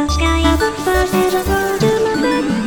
With a sky above us and a world to my back. I